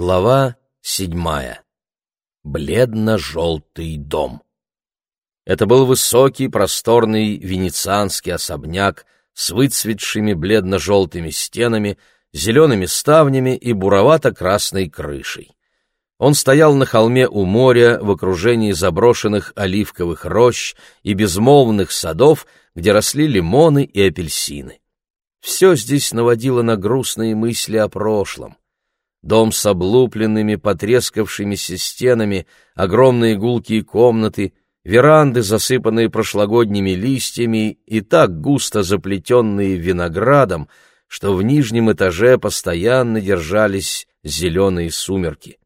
Глава седьмая. Бледно-желтый дом. Это был высокий, просторный венецианский особняк с выцветшими бледно-желтыми стенами, зелеными ставнями и буровато-красной крышей. Он стоял на холме у моря в окружении заброшенных оливковых рощ и безмолвных садов, где росли лимоны и апельсины. Все здесь наводило на грустные мысли о прошлом. Дом с облупленными, потрескавшимися стенами, огромные гулкие комнаты, веранды, засыпанные прошлогодними листьями и так густо заплетенные виноградом, что в нижнем этаже постоянно держались зеленые сумерки.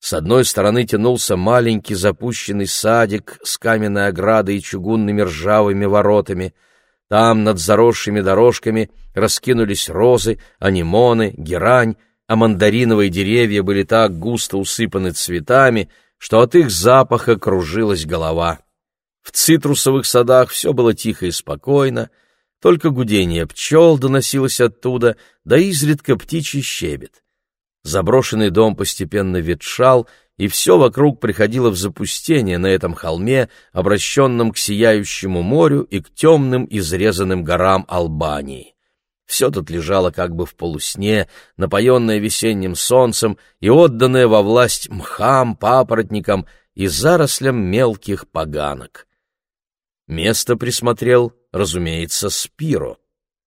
С одной стороны тянулся маленький запущенный садик с каменной оградой и чугунными ржавыми воротами. Там над заросшими дорожками раскинулись розы, анимоны, герань, а мандариновые деревья были так густо усыпаны цветами, что от их запаха кружилась голова. В цитрусовых садах все было тихо и спокойно, только гудение пчел доносилось оттуда, да изредка птичий щебет. Заброшенный дом постепенно ветшал, и все вокруг приходило в запустение на этом холме, обращенном к сияющему морю и к темным изрезанным горам Албании. Все тут лежало как бы в полусне, напоенное весенним солнцем и отданное во власть мхам, папоротникам и зарослям мелких поганок. Место присмотрел, разумеется, Спиро.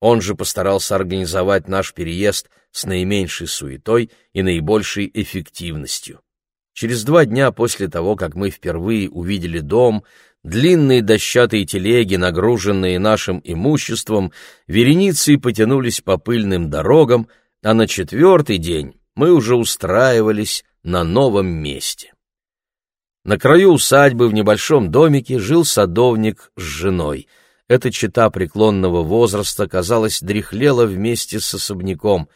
Он же постарался организовать наш переезд с наименьшей суетой и наибольшей эффективностью. Через два дня после того, как мы впервые увидели дом, длинные дощатые телеги, нагруженные нашим имуществом, вереницей потянулись по пыльным дорогам, а на четвертый день мы уже устраивались на новом месте. На краю усадьбы в небольшом домике жил садовник с женой. Эта чета преклонного возраста, казалось, дряхлела вместе с особняком.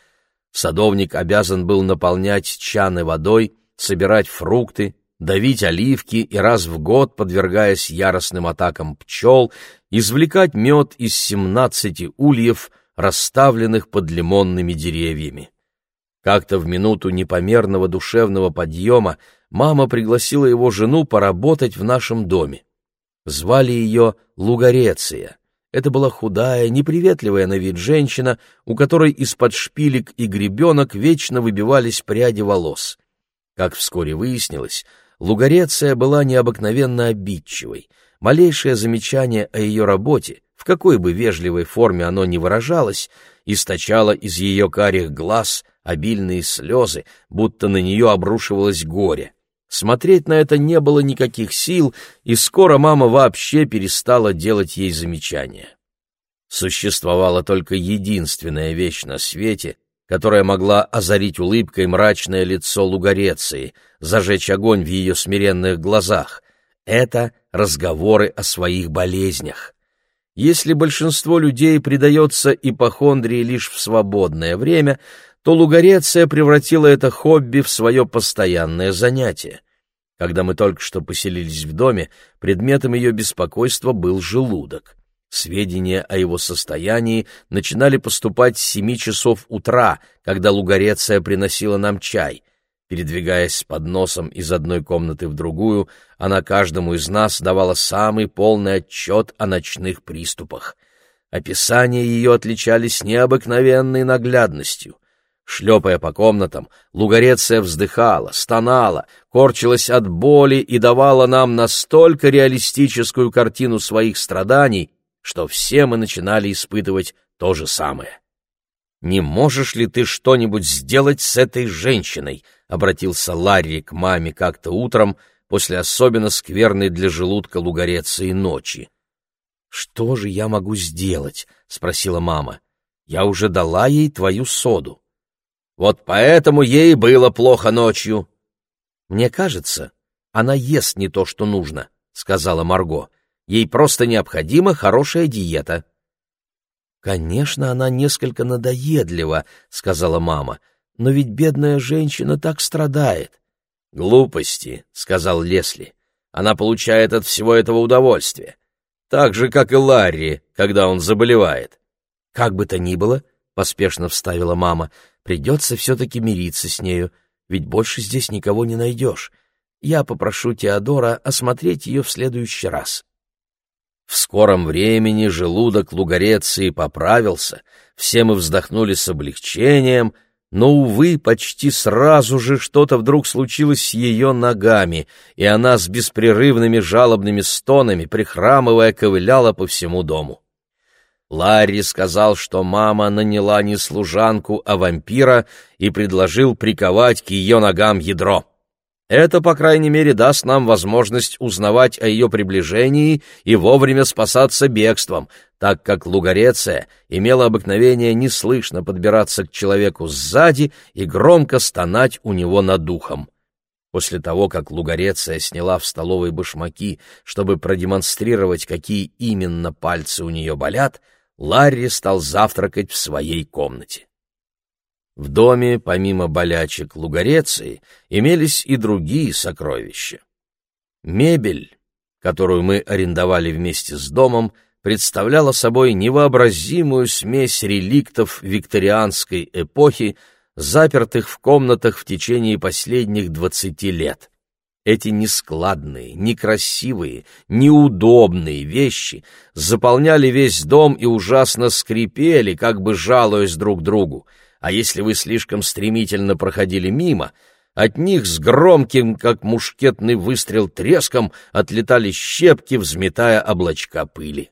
Садовник обязан был наполнять чаны водой, собирать фрукты, давить оливки и раз в год, подвергаясь яростным атакам пчел, извлекать мед из семнадцати ульев, расставленных под лимонными деревьями. Как-то в минуту непомерного душевного подъема мама пригласила его жену поработать в нашем доме. Звали ее Лугареция. Это была худая, неприветливая на вид женщина, у которой из-под шпилек и гребенок вечно выбивались пряди волос. Как вскоре выяснилось, Лугареция была необыкновенно обидчивой. Малейшее замечание о ее работе, в какой бы вежливой форме оно ни выражалось, источало из ее карих глаз обильные слезы, будто на нее обрушивалось горе. Смотреть на это не было никаких сил, и скоро мама вообще перестала делать ей замечания. Существовала только единственная вещь на свете, которая могла озарить улыбкой мрачное лицо Лугареции, зажечь огонь в ее смиренных глазах. Это разговоры о своих болезнях. Если большинство людей предается ипохондрии лишь в свободное время, то Лугареция превратила это хобби в свое постоянное занятие. Когда мы только что поселились в доме, предметом ее беспокойства был желудок. Сведения о его состоянии начинали поступать с семи часов утра, когда Лугареция приносила нам чай. Передвигаясь с подносом из одной комнаты в другую, она каждому из нас давала самый полный отчет о ночных приступах. Описания ее отличались необыкновенной наглядностью. Шлепая по комнатам, Лугареция вздыхала, стонала, корчилась от боли и давала нам настолько реалистическую картину своих страданий, что все мы начинали испытывать то же самое. «Не можешь ли ты что-нибудь сделать с этой женщиной?» — обратился Ларри к маме как-то утром после особенно скверной для желудка лугареции ночи. «Что же я могу сделать?» — спросила мама. «Я уже дала ей твою соду». «Вот поэтому ей было плохо ночью». «Мне кажется, она ест не то, что нужно», — сказала Марго. Ей просто необходима хорошая диета. «Конечно, она несколько надоедлива», — сказала мама, — «но ведь бедная женщина так страдает». «Глупости», — сказал Лесли. «Она получает от всего этого удовольствие. Так же, как и Ларри, когда он заболевает». «Как бы то ни было», — поспешно вставила мама, — «придется все-таки мириться с нею. ведь больше здесь никого не найдешь. Я попрошу Теодора осмотреть ее в следующий раз». В скором времени желудок Лугареции поправился, все мы вздохнули с облегчением, но, увы, почти сразу же что-то вдруг случилось с ее ногами, и она с беспрерывными жалобными стонами, прихрамывая, ковыляла по всему дому. Ларри сказал, что мама наняла не служанку, а вампира, и предложил приковать к ее ногам ядро. Это, по крайней мере, даст нам возможность узнавать о ее приближении и вовремя спасаться бегством, так как Лугареция имела обыкновение неслышно подбираться к человеку сзади и громко стонать у него над духом. После того, как Лугареция сняла в столовой башмаки, чтобы продемонстрировать, какие именно пальцы у нее болят, Ларри стал завтракать в своей комнате. В доме, помимо болячек Лугареции, имелись и другие сокровища. Мебель, которую мы арендовали вместе с домом, представляла собой невообразимую смесь реликтов викторианской эпохи, запертых в комнатах в течение последних двадцати лет. Эти нескладные, некрасивые, неудобные вещи заполняли весь дом и ужасно скрипели, как бы жалуясь друг другу — а если вы слишком стремительно проходили мимо, от них с громким, как мушкетный выстрел, треском отлетали щепки, взметая облачка пыли.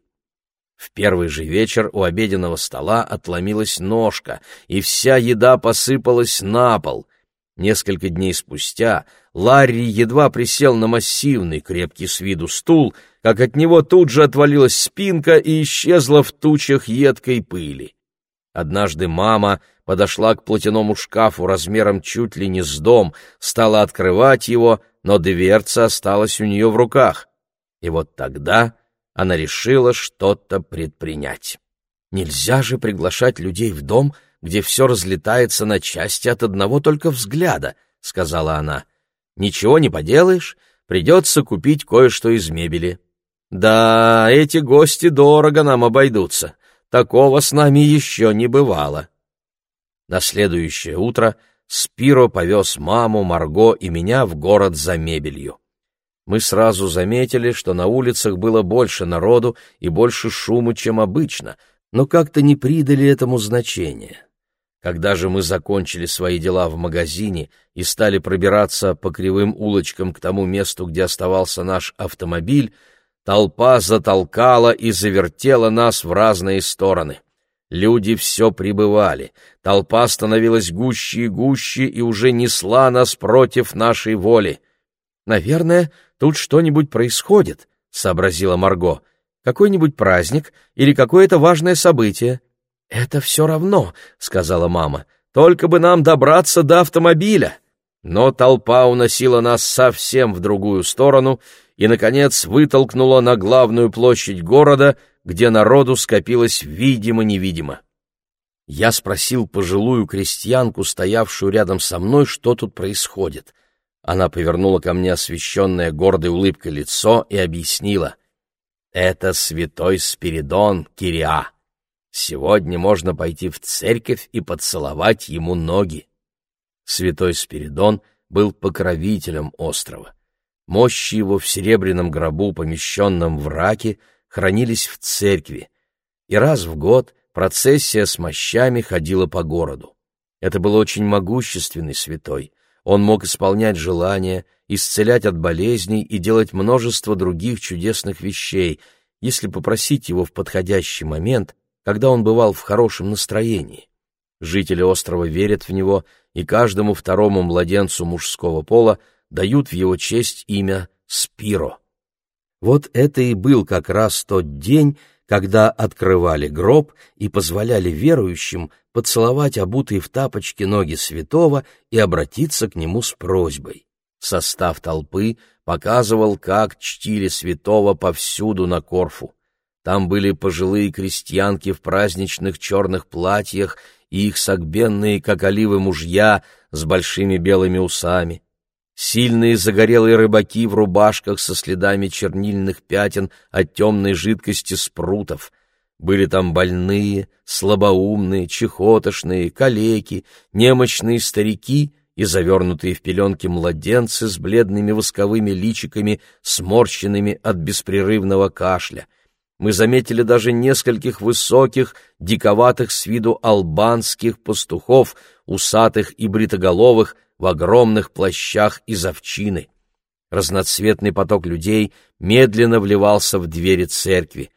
В первый же вечер у обеденного стола отломилась ножка, и вся еда посыпалась на пол. Несколько дней спустя Ларри едва присел на массивный, крепкий с виду стул, как от него тут же отвалилась спинка и исчезла в тучах едкой пыли. Однажды мама подошла к платяному шкафу размером чуть ли не с дом, стала открывать его, но дверца осталась у нее в руках. И вот тогда она решила что-то предпринять. Нельзя же приглашать людей в дом, где все разлетается на части от одного только взгляда, — сказала она. Ничего не поделаешь, придется купить кое-что из мебели. Да, эти гости дорого нам обойдутся. Такого с нами еще не бывало. На следующее утро Спиро повез маму, Марго и меня в город за мебелью. Мы сразу заметили, что на улицах было больше народу и больше шума, чем обычно, но как-то не придали этому значения. Когда же мы закончили свои дела в магазине и стали пробираться по кривым улочкам к тому месту, где оставался наш автомобиль, толпа затолкала и завертела нас в разные стороны. Люди все прибывали, толпа становилась гуще и гуще и уже несла нас против нашей воли. «Наверное, тут что-нибудь происходит», — сообразила Марго. «Какой-нибудь праздник или какое-то важное событие». «Это все равно», — сказала мама, — «только бы нам добраться до автомобиля». Но толпа уносила нас совсем в другую сторону и, наконец, вытолкнула на главную площадь города — где народу скопилось видимо-невидимо. Я спросил пожилую крестьянку, стоявшую рядом со мной, что тут происходит. Она повернула ко мне освещенное гордой улыбкой лицо и объяснила. «Это святой Спиридон Кириа. Сегодня можно пойти в церковь и поцеловать ему ноги». Святой Спиридон был покровителем острова. Мощи его в серебряном гробу, помещенном в раке, хранились в церкви, и раз в год процессия с мощами ходила по городу. Это был очень могущественный святой. Он мог исполнять желания, исцелять от болезней и делать множество других чудесных вещей, если попросить его в подходящий момент, когда он бывал в хорошем настроении. Жители острова верят в него, и каждому второму младенцу мужского пола дают в его честь имя Спиро. Вот это и был как раз тот день, когда открывали гроб и позволяли верующим поцеловать обутые в тапочки ноги святого и обратиться к нему с просьбой. Состав толпы показывал, как чтили святого повсюду на Корфу. Там были пожилые крестьянки в праздничных черных платьях и их согбенные, как оливы, мужья с большими белыми усами сильные загорелые рыбаки в рубашках со следами чернильных пятен от темной жидкости спрутов. Были там больные, слабоумные, чехотошные, калеки, немощные старики и завернутые в пеленки младенцы с бледными восковыми личиками, сморщенными от беспрерывного кашля. Мы заметили даже нескольких высоких, диковатых с виду албанских пастухов, усатых и бритоголовых, в огромных плащах из овчины. Разноцветный поток людей медленно вливался в двери церкви.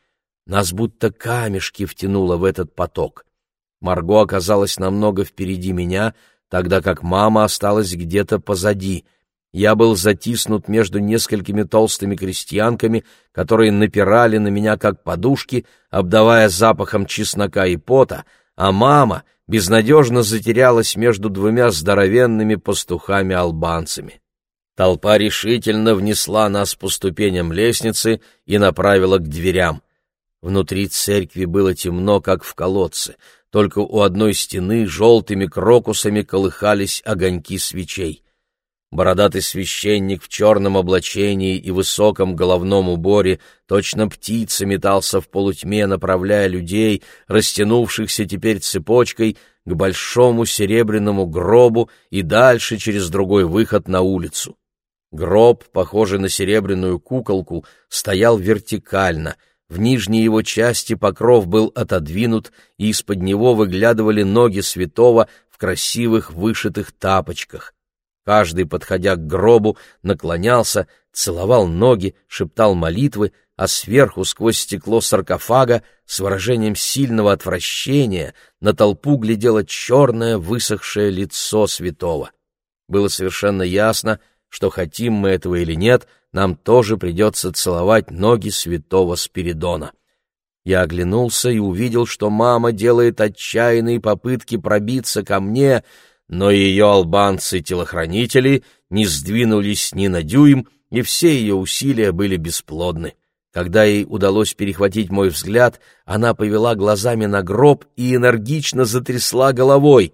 Нас будто камешки втянуло в этот поток. Марго оказалась намного впереди меня, тогда как мама осталась где-то позади. Я был затиснут между несколькими толстыми крестьянками, которые напирали на меня как подушки, обдавая запахом чеснока и пота, а мама безнадежно затерялась между двумя здоровенными пастухами-албанцами. Толпа решительно внесла нас по ступеням лестницы и направила к дверям. Внутри церкви было темно, как в колодце, только у одной стены желтыми крокусами колыхались огоньки свечей. Бородатый священник в черном облачении и высоком головном уборе точно птица метался в полутьме, направляя людей, растянувшихся теперь цепочкой, к большому серебряному гробу и дальше через другой выход на улицу. Гроб, похожий на серебряную куколку, стоял вертикально — в нижней его части покров был отодвинут, и из-под него выглядывали ноги святого в красивых вышитых тапочках. Каждый, подходя к гробу, наклонялся, целовал ноги, шептал молитвы, а сверху, сквозь стекло саркофага, с выражением сильного отвращения, на толпу глядело черное высохшее лицо святого. Было совершенно ясно, что хотим мы этого или нет — нам тоже придется целовать ноги святого Спиридона. Я оглянулся и увидел, что мама делает отчаянные попытки пробиться ко мне, но ее албанцы-телохранители не сдвинулись ни на дюйм, и все ее усилия были бесплодны. Когда ей удалось перехватить мой взгляд, она повела глазами на гроб и энергично затрясла головой.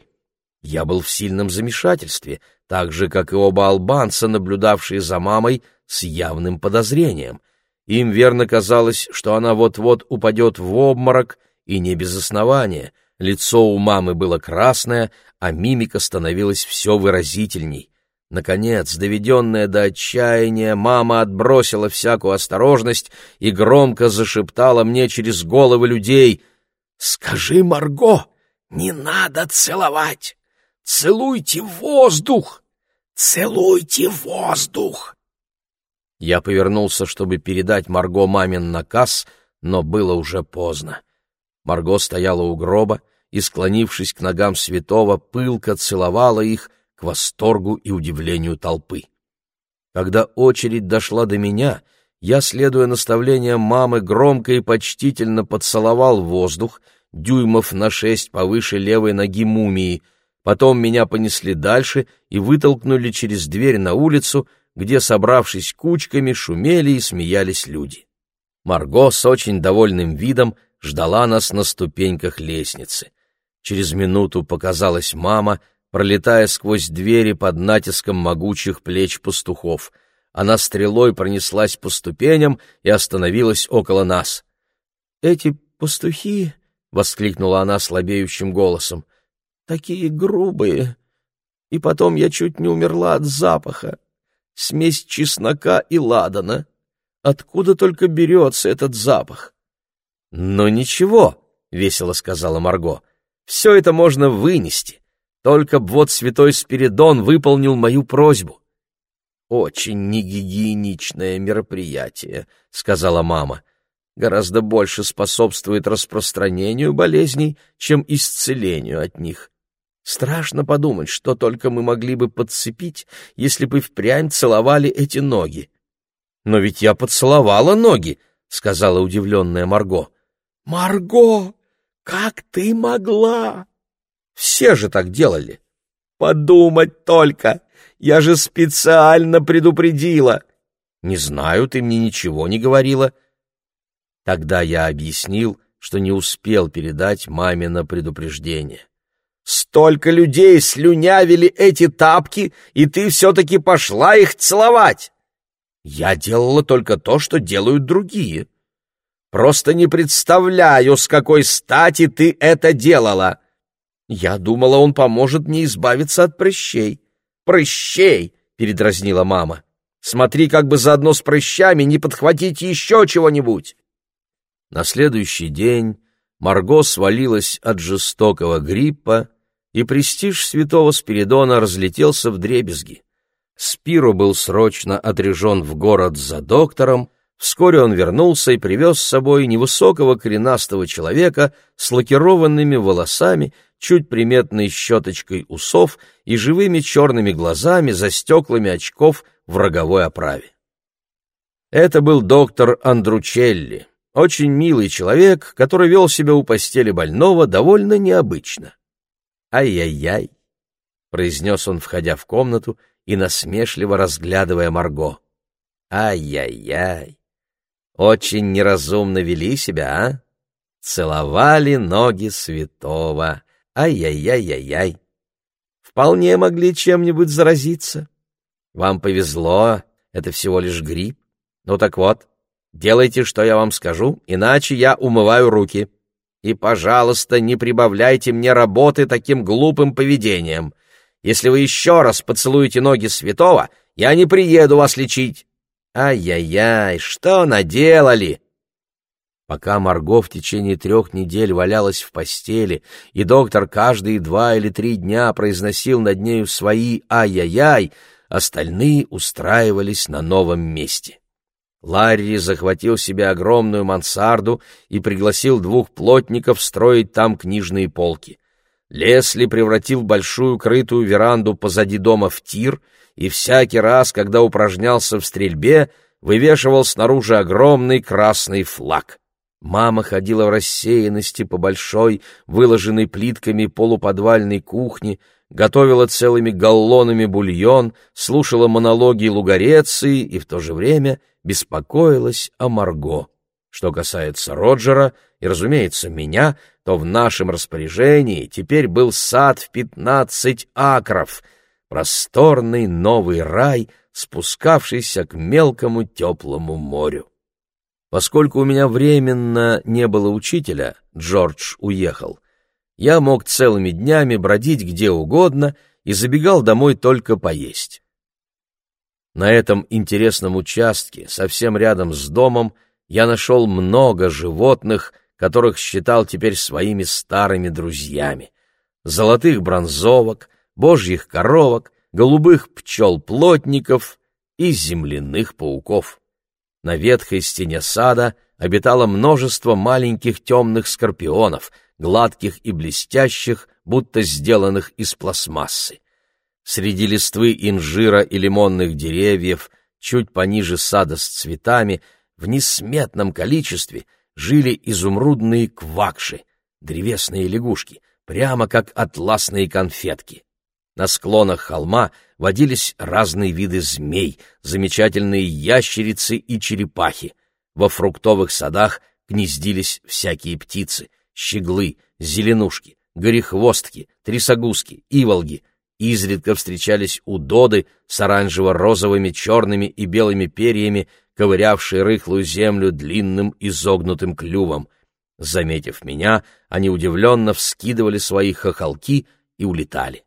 Я был в сильном замешательстве, так же, как и оба албанца, наблюдавшие за мамой с явным подозрением. Им верно казалось, что она вот-вот упадет в обморок, и не без основания. Лицо у мамы было красное, а мимика становилась все выразительней. Наконец, доведенная до отчаяния, мама отбросила всякую осторожность и громко зашептала мне через головы людей «Скажи, Марго, не надо целовать! Целуйте воздух! Целуйте воздух!» Я повернулся, чтобы передать Марго мамин наказ, но было уже поздно. Марго стояла у гроба и, склонившись к ногам святого, пылко целовала их к восторгу и удивлению толпы. Когда очередь дошла до меня, я, следуя наставлениям мамы, громко и почтительно поцеловал воздух, дюймов на шесть повыше левой ноги мумии. Потом меня понесли дальше и вытолкнули через дверь на улицу, где, собравшись кучками, шумели и смеялись люди. Марго с очень довольным видом ждала нас на ступеньках лестницы. Через минуту показалась мама, пролетая сквозь двери под натиском могучих плеч пастухов. Она стрелой пронеслась по ступеням и остановилась около нас. «Эти пастухи!» — воскликнула она слабеющим голосом. «Такие грубые! И потом я чуть не умерла от запаха смесь чеснока и ладана. Откуда только берется этот запах? — Но ничего, — весело сказала Марго, — все это можно вынести. Только б вот святой Спиридон выполнил мою просьбу. — Очень негигиеничное мероприятие, — сказала мама. — Гораздо больше способствует распространению болезней, чем исцелению от них. Страшно подумать, что только мы могли бы подцепить, если бы впрямь целовали эти ноги. — Но ведь я поцеловала ноги, — сказала удивленная Марго. — Марго, как ты могла? Все же так делали. Подумать только, я же специально предупредила. Не знаю, ты мне ничего не говорила. Тогда я объяснил, что не успел передать маме на предупреждение. Столько людей слюнявили эти тапки, и ты все-таки пошла их целовать. Я делала только то, что делают другие. Просто не представляю, с какой стати ты это делала. Я думала, он поможет мне избавиться от прыщей. прыщей!» — передразнила мама. «Смотри, как бы заодно с прыщами не подхватить еще чего-нибудь!» На следующий день Марго свалилась от жестокого гриппа, и престиж святого Спиридона разлетелся в дребезги. Спиру был срочно отрежен в город за доктором, вскоре он вернулся и привез с собой невысокого коренастого человека с лакированными волосами, чуть приметной щеточкой усов и живыми черными глазами за стеклами очков в роговой оправе. Это был доктор Андручелли, очень милый человек, который вел себя у постели больного довольно необычно. «Ай-яй-яй», — произнес он, входя в комнату и насмешливо разглядывая Марго. «Ай-яй-яй, очень неразумно вели себя, а? Целовали ноги святого. Ай-яй-яй-яй-яй. Вполне могли чем-нибудь заразиться. Вам повезло, это всего лишь грипп. Ну так вот, делайте, что я вам скажу, иначе я умываю руки». И, пожалуйста, не прибавляйте мне работы таким глупым поведением. Если вы еще раз поцелуете ноги святого, я не приеду вас лечить. Ай-яй-яй, что наделали? Пока Марго в течение трех недель валялась в постели, и доктор каждые два или три дня произносил над нею свои «ай-яй-яй», остальные устраивались на новом месте. Ларри захватил себе огромную мансарду и пригласил двух плотников строить там книжные полки. Лесли превратил большую крытую веранду позади дома в тир, и всякий раз, когда упражнялся в стрельбе, вывешивал снаружи огромный красный флаг. Мама ходила в рассеянности по большой, выложенной плитками полуподвальной кухне, готовила целыми галлонами бульон, слушала монологи Лугареции и в то же время беспокоилась о Марго. Что касается Роджера и, разумеется, меня, то в нашем распоряжении теперь был сад в пятнадцать акров, просторный новый рай, спускавшийся к мелкому теплому морю. Поскольку у меня временно не было учителя, Джордж уехал, я мог целыми днями бродить где угодно и забегал домой только поесть. На этом интересном участке, совсем рядом с домом, я нашел много животных, которых считал теперь своими старыми друзьями. Золотых бронзовок, божьих коровок, голубых пчел-плотников и земляных пауков. На ветхой стене сада обитало множество маленьких темных скорпионов, гладких и блестящих, будто сделанных из пластмассы. Среди листвы инжира и лимонных деревьев, чуть пониже сада с цветами, в несметном количестве жили изумрудные квакши, древесные лягушки, прямо как атласные конфетки. На склонах холма водились разные виды змей, замечательные ящерицы и черепахи. Во фруктовых садах гнездились всякие птицы — щеглы, зеленушки, горехвостки, трясогузки, иволги, Изредка встречались удоды с оранжево-розовыми, черными и белыми перьями, ковырявшие рыхлую землю длинным изогнутым клювом. Заметив меня, они удивленно вскидывали свои хохолки и улетали.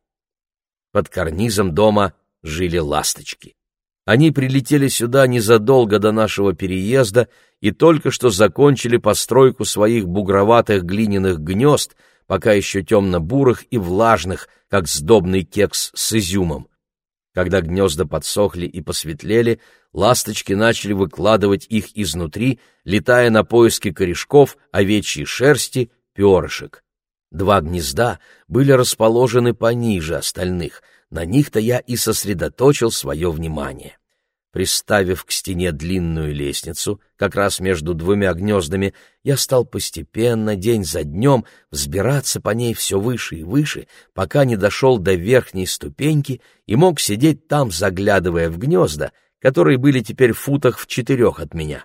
Под карнизом дома жили ласточки. Они прилетели сюда незадолго до нашего переезда и только что закончили постройку своих бугроватых глиняных гнезд — пока еще темно-бурых и влажных, как сдобный кекс с изюмом. Когда гнезда подсохли и посветлели, ласточки начали выкладывать их изнутри, летая на поиски корешков, овечьей шерсти, перышек. Два гнезда были расположены пониже остальных, на них-то я и сосредоточил свое внимание. Приставив к стене длинную лестницу, как раз между двумя гнездами, я стал постепенно, день за днем, взбираться по ней все выше и выше, пока не дошел до верхней ступеньки и мог сидеть там, заглядывая в гнезда, которые были теперь в футах в четырех от меня.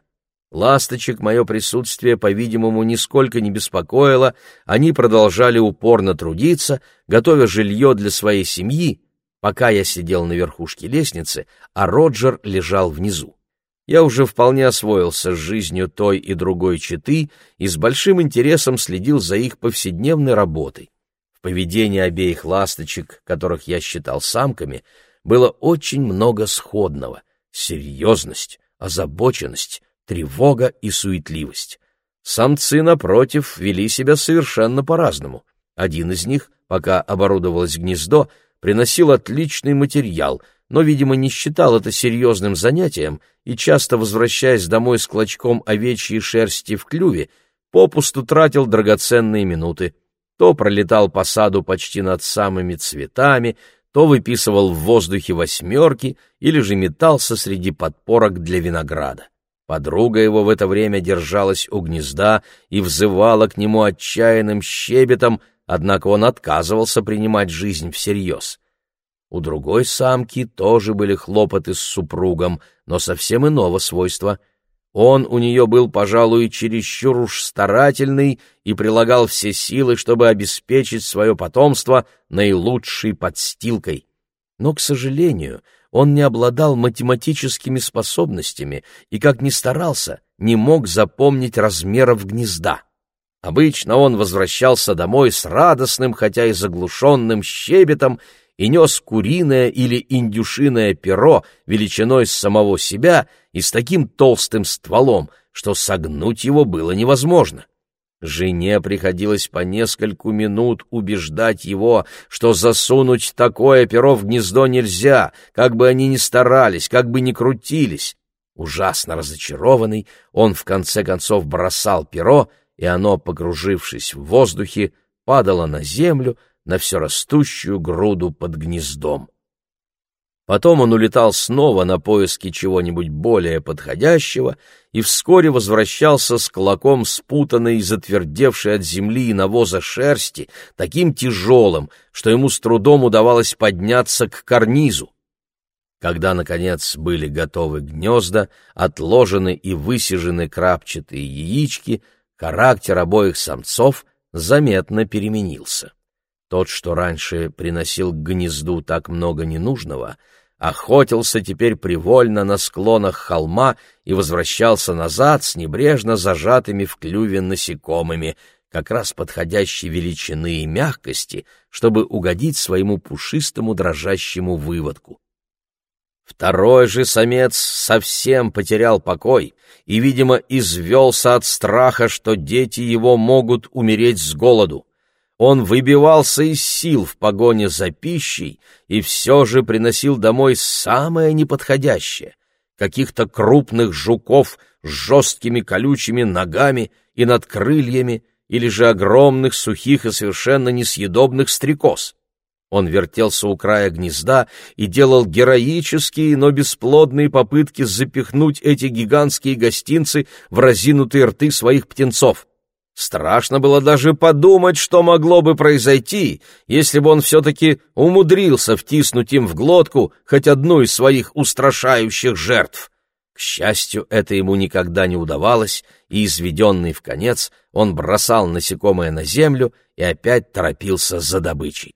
Ласточек мое присутствие, по-видимому, нисколько не беспокоило, они продолжали упорно трудиться, готовя жилье для своей семьи, пока я сидел на верхушке лестницы, а Роджер лежал внизу. Я уже вполне освоился с жизнью той и другой четы и с большим интересом следил за их повседневной работой. В поведении обеих ласточек, которых я считал самками, было очень много сходного — серьезность, озабоченность, тревога и суетливость. Самцы, напротив, вели себя совершенно по-разному. Один из них, пока оборудовалось гнездо, приносил отличный материал, но, видимо, не считал это серьезным занятием и, часто возвращаясь домой с клочком овечьей шерсти в клюве, попусту тратил драгоценные минуты. То пролетал по саду почти над самыми цветами, то выписывал в воздухе восьмерки или же метался среди подпорок для винограда. Подруга его в это время держалась у гнезда и взывала к нему отчаянным щебетом, однако он отказывался принимать жизнь всерьез. У другой самки тоже были хлопоты с супругом, но совсем иного свойства. Он у нее был, пожалуй, чересчур уж старательный и прилагал все силы, чтобы обеспечить свое потомство наилучшей подстилкой. Но, к сожалению, — он не обладал математическими способностями и, как ни старался, не мог запомнить размеров гнезда. Обычно он возвращался домой с радостным, хотя и заглушенным щебетом и нес куриное или индюшиное перо величиной с самого себя и с таким толстым стволом, что согнуть его было невозможно. Жене приходилось по нескольку минут убеждать его, что засунуть такое перо в гнездо нельзя, как бы они ни старались, как бы ни крутились. Ужасно разочарованный, он в конце концов бросал перо, и оно, погружившись в воздухе, падало на землю, на все растущую груду под гнездом. Потом он улетал снова на поиски чего-нибудь более подходящего и вскоре возвращался с клоком спутанной затвердевшей от земли и навоза шерсти, таким тяжелым, что ему с трудом удавалось подняться к карнизу. Когда, наконец, были готовы гнезда, отложены и высижены крапчатые яички, характер обоих самцов заметно переменился. Тот, что раньше приносил к гнезду так много ненужного — охотился теперь привольно на склонах холма и возвращался назад с небрежно зажатыми в клюве насекомыми, как раз подходящей величины и мягкости, чтобы угодить своему пушистому дрожащему выводку. Второй же самец совсем потерял покой и, видимо, извелся от страха, что дети его могут умереть с голоду. Он выбивался из сил в погоне за пищей и все же приносил домой самое неподходящее — каких-то крупных жуков с жесткими колючими ногами и над крыльями или же огромных сухих и совершенно несъедобных стрекоз. Он вертелся у края гнезда и делал героические, но бесплодные попытки запихнуть эти гигантские гостинцы в разинутые рты своих птенцов. Страшно было даже подумать, что могло бы произойти, если бы он все-таки умудрился втиснуть им в глотку хоть одну из своих устрашающих жертв. К счастью, это ему никогда не удавалось, и, изведенный в конец, он бросал насекомое на землю и опять торопился за добычей.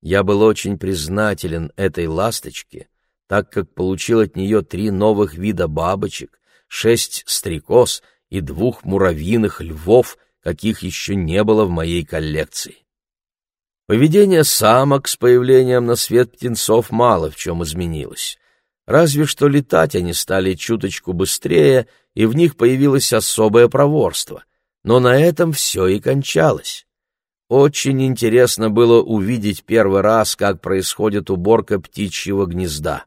Я был очень признателен этой ласточке, так как получил от нее три новых вида бабочек, шесть стрекоз и двух муравьиных львов, каких еще не было в моей коллекции. Поведение самок с появлением на свет птенцов мало в чем изменилось. Разве что летать они стали чуточку быстрее, и в них появилось особое проворство. Но на этом все и кончалось. Очень интересно было увидеть первый раз, как происходит уборка птичьего гнезда.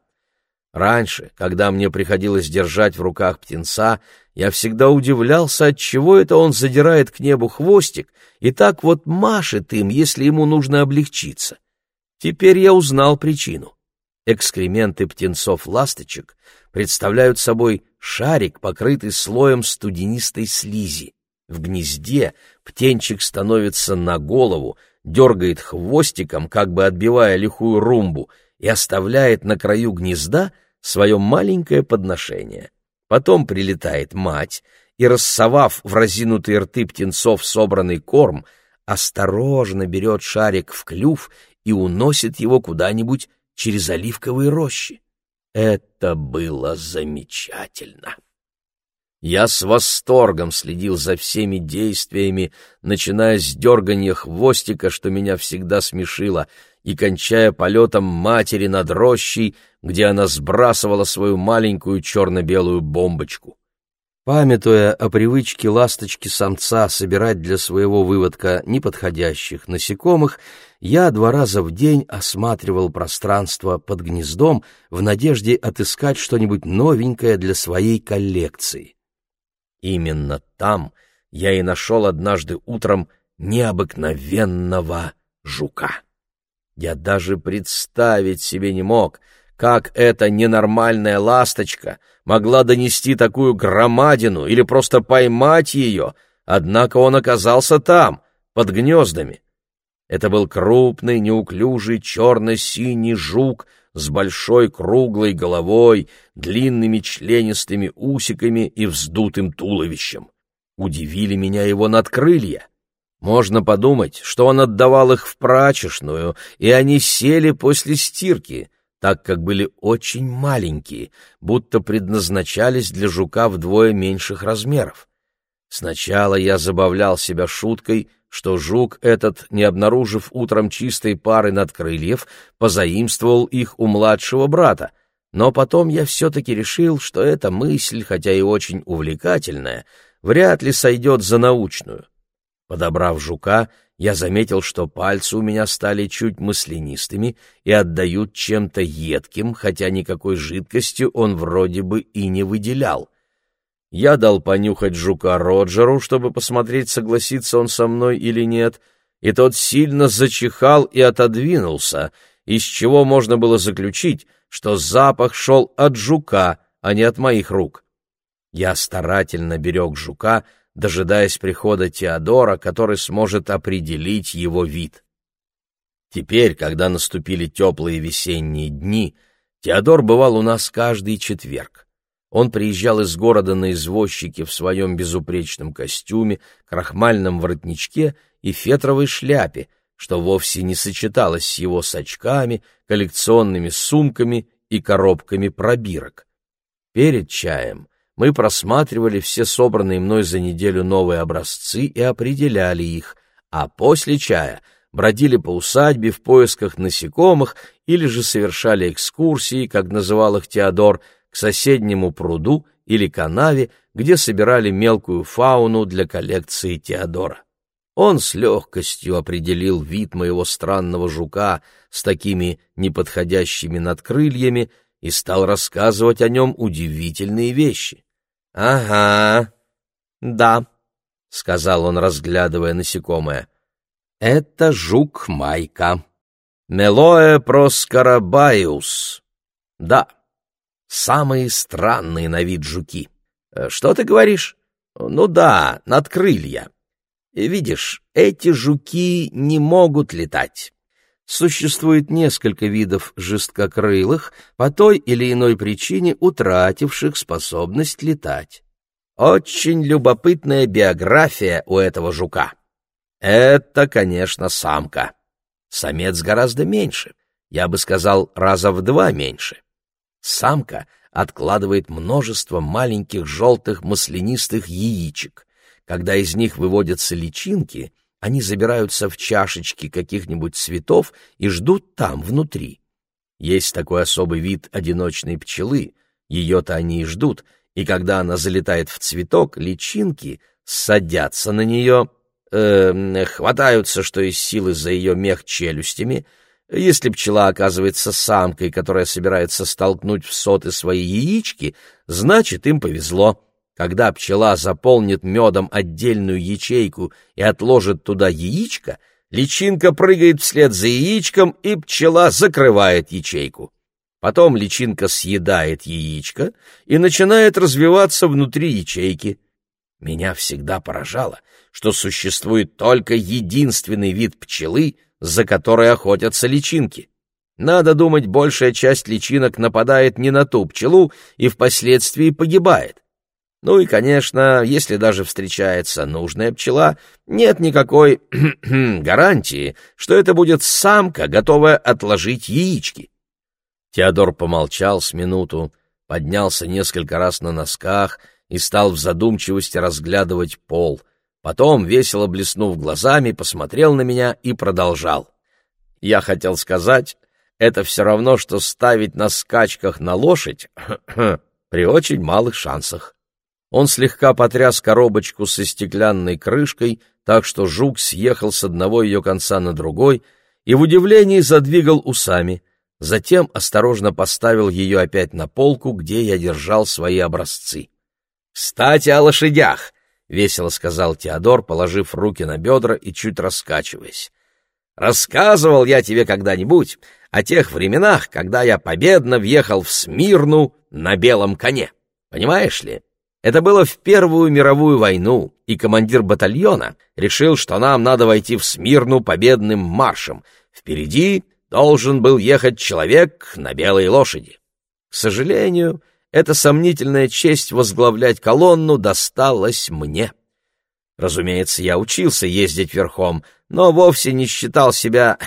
Раньше, когда мне приходилось держать в руках птенца, я всегда удивлялся, от чего это он задирает к небу хвостик и так вот машет им, если ему нужно облегчиться. Теперь я узнал причину. Экскременты птенцов-ласточек представляют собой шарик, покрытый слоем студенистой слизи. В гнезде птенчик становится на голову, дергает хвостиком, как бы отбивая лихую румбу, и оставляет на краю гнезда свое маленькое подношение. Потом прилетает мать и, рассовав в разинутые рты птенцов собранный корм, осторожно берет шарик в клюв и уносит его куда-нибудь через оливковые рощи. Это было замечательно. Я с восторгом следил за всеми действиями, начиная с дергания хвостика, что меня всегда смешило, и кончая полетом матери над рощей, где она сбрасывала свою маленькую черно-белую бомбочку. Памятуя о привычке ласточки-самца собирать для своего выводка неподходящих насекомых, я два раза в день осматривал пространство под гнездом в надежде отыскать что-нибудь новенькое для своей коллекции. Именно там я и нашел однажды утром необыкновенного жука. Я даже представить себе не мог, как эта ненормальная ласточка могла донести такую громадину или просто поймать ее, однако он оказался там, под гнездами. Это был крупный, неуклюжий, черно-синий жук с большой круглой головой, длинными членистыми усиками и вздутым туловищем. Удивили меня его надкрылья. Можно подумать, что он отдавал их в прачечную, и они сели после стирки, так как были очень маленькие, будто предназначались для жука вдвое меньших размеров. Сначала я забавлял себя шуткой, что жук этот, не обнаружив утром чистой пары надкрыльев, позаимствовал их у младшего брата, но потом я все-таки решил, что эта мысль, хотя и очень увлекательная, вряд ли сойдет за научную. Подобрав жука, я заметил, что пальцы у меня стали чуть маслянистыми и отдают чем-то едким, хотя никакой жидкостью он вроде бы и не выделял. Я дал понюхать жука Роджеру, чтобы посмотреть, согласится он со мной или нет, и тот сильно зачихал и отодвинулся, из чего можно было заключить, что запах шел от жука, а не от моих рук. Я старательно берег жука, дожидаясь прихода Теодора, который сможет определить его вид. Теперь, когда наступили теплые весенние дни, Теодор бывал у нас каждый четверг. Он приезжал из города на извозчике в своем безупречном костюме, крахмальном воротничке и фетровой шляпе, что вовсе не сочеталось с его сачками, коллекционными сумками и коробками пробирок. Перед чаем мы просматривали все собранные мной за неделю новые образцы и определяли их, а после чая бродили по усадьбе в поисках насекомых или же совершали экскурсии, как называл их Теодор, к соседнему пруду или канаве, где собирали мелкую фауну для коллекции Теодора. Он с легкостью определил вид моего странного жука с такими неподходящими надкрыльями и стал рассказывать о нем удивительные вещи. «Ага, да», — сказал он, разглядывая насекомое. «Это жук Майка. Мелоэ проскарабайус. Да, самые странные на вид жуки. Э, что ты говоришь? Ну да, надкрылья. Видишь, эти жуки не могут летать. Существует несколько видов жесткокрылых, по той или иной причине утративших способность летать. Очень любопытная биография у этого жука. Это, конечно, самка. Самец гораздо меньше, я бы сказал, раза в два меньше. Самка откладывает множество маленьких желтых маслянистых яичек. Когда из них выводятся личинки — они забираются в чашечки каких-нибудь цветов и ждут там, внутри. Есть такой особый вид одиночной пчелы, ее-то они и ждут, и когда она залетает в цветок, личинки садятся на нее, э, хватаются, что из силы за ее мех челюстями. Если пчела оказывается самкой, которая собирается столкнуть в соты свои яички, значит, им повезло. Когда пчела заполнит медом отдельную ячейку и отложит туда яичко, личинка прыгает вслед за яичком, и пчела закрывает ячейку. Потом личинка съедает яичко и начинает развиваться внутри ячейки. Меня всегда поражало, что существует только единственный вид пчелы, за которой охотятся личинки. Надо думать, большая часть личинок нападает не на ту пчелу и впоследствии погибает. Ну и, конечно, если даже встречается нужная пчела, нет никакой гарантии, что это будет самка, готовая отложить яички. Теодор помолчал с минуту, поднялся несколько раз на носках и стал в задумчивости разглядывать пол. Потом, весело блеснув глазами, посмотрел на меня и продолжал. Я хотел сказать, это все равно, что ставить на скачках на лошадь при очень малых шансах. Он слегка потряс коробочку со стеклянной крышкой, так что жук съехал с одного ее конца на другой и в удивлении задвигал усами. Затем осторожно поставил ее опять на полку, где я держал свои образцы. «Кстати, о лошадях!» — весело сказал Теодор, положив руки на бедра и чуть раскачиваясь. «Рассказывал я тебе когда-нибудь о тех временах, когда я победно въехал в Смирну на белом коне. Понимаешь ли? Это было в Первую мировую войну, и командир батальона решил, что нам надо войти в Смирну победным маршем. Впереди должен был ехать человек на белой лошади. К сожалению, эта сомнительная честь возглавлять колонну досталась мне. Разумеется, я учился ездить верхом, но вовсе не считал себя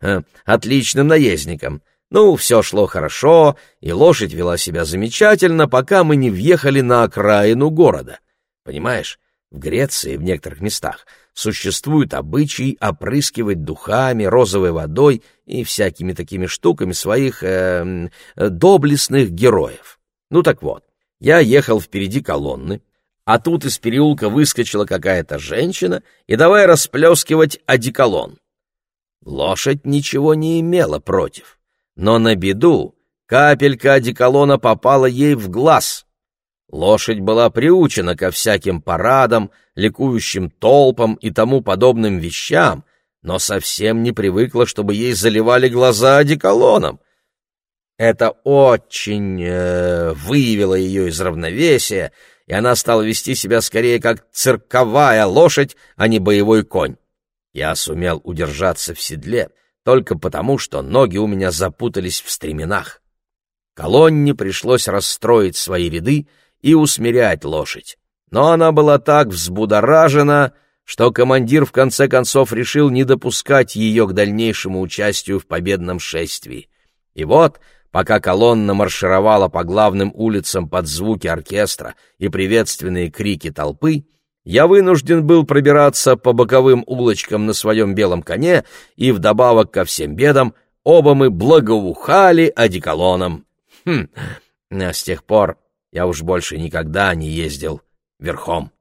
отличным наездником. Ну, все шло хорошо, и лошадь вела себя замечательно, пока мы не въехали на окраину города. Понимаешь, в Греции в некоторых местах существует обычай опрыскивать духами, розовой водой и всякими такими штуками своих э, доблестных героев. Ну так вот, я ехал впереди колонны, а тут из переулка выскочила какая-то женщина и давай расплескивать одеколон. Лошадь ничего не имела против, но на беду капелька одеколона попала ей в глаз. Лошадь была приучена ко всяким парадам, ликующим толпам и тому подобным вещам, но совсем не привыкла, чтобы ей заливали глаза одеколоном. Это очень э, вывело ее из равновесия, и она стала вести себя скорее как цирковая лошадь, а не боевой конь. Я сумел удержаться в седле только потому, что ноги у меня запутались в стременах. Колонне пришлось расстроить свои ряды и усмирять лошадь. Но она была так взбудоражена, что командир в конце концов решил не допускать ее к дальнейшему участию в победном шествии. И вот пока колонна маршировала по главным улицам под звуки оркестра и приветственные крики толпы, я вынужден был пробираться по боковым улочкам на своем белом коне, и вдобавок ко всем бедам оба мы благоухали одеколоном. Хм, а с тех пор я уж больше никогда не ездил верхом.